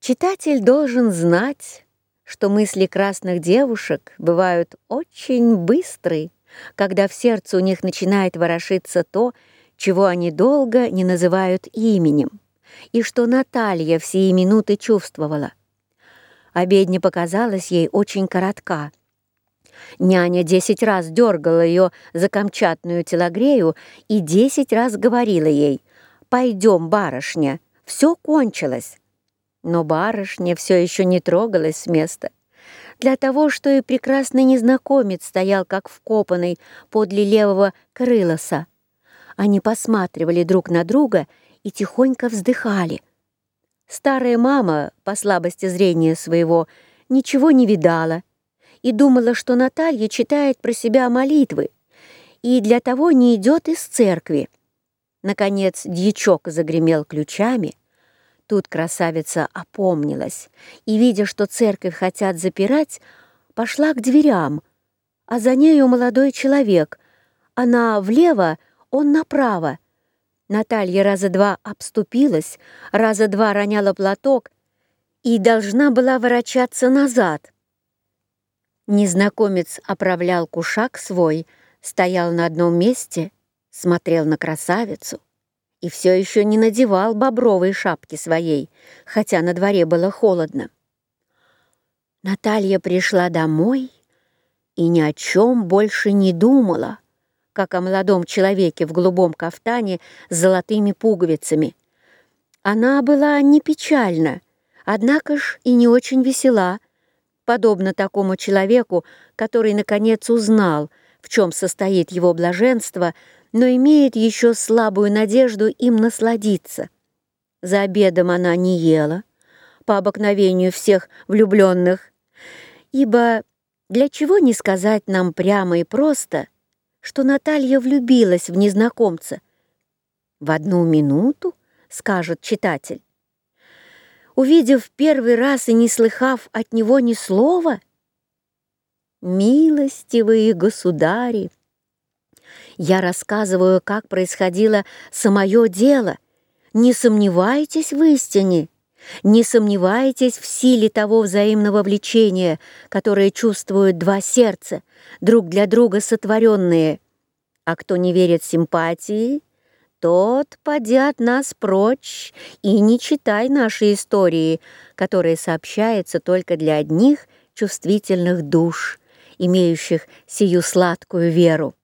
Читатель должен знать, что мысли красных девушек бывают очень быстрые, когда в сердце у них начинает ворошиться то, чего они долго не называют именем, и что Наталья в сии минуты чувствовала. Обедня показалась ей очень коротка. Няня десять раз дергала ее за камчатную телогрею и десять раз говорила ей «Пойдем, барышня, все кончилось». Но барышня все еще не трогалась с места. Для того, что и прекрасный незнакомец стоял как вкопанный подле левого крылоса. Они посматривали друг на друга и тихонько вздыхали. Старая мама, по слабости зрения своего, ничего не видала и думала, что Наталья читает про себя молитвы и для того не идет из церкви. Наконец дьячок загремел ключами, Тут красавица опомнилась и, видя, что церковь хотят запирать, пошла к дверям, а за нею молодой человек. Она влево, он направо. Наталья раза два обступилась, раза два роняла платок и должна была ворочаться назад. Незнакомец оправлял кушак свой, стоял на одном месте, смотрел на красавицу и все еще не надевал бобровой шапки своей, хотя на дворе было холодно. Наталья пришла домой и ни о чем больше не думала, как о молодом человеке в голубом кафтане с золотыми пуговицами. Она была не печальна, однако ж и не очень весела, подобно такому человеку, который, наконец, узнал, в чем состоит его блаженство, но имеет еще слабую надежду им насладиться. За обедом она не ела, по обыкновению всех влюбленных, ибо для чего не сказать нам прямо и просто, что Наталья влюбилась в незнакомца? В одну минуту, скажет читатель. Увидев первый раз и не слыхав от него ни слова, «Милостивые государи!» Я рассказываю, как происходило самое дело. Не сомневайтесь в истине, не сомневайтесь в силе того взаимного влечения, которое чувствуют два сердца, друг для друга сотворенные. А кто не верит симпатии, тот поди от нас прочь и не читай наши истории, которые сообщаются только для одних чувствительных душ, имеющих сию сладкую веру.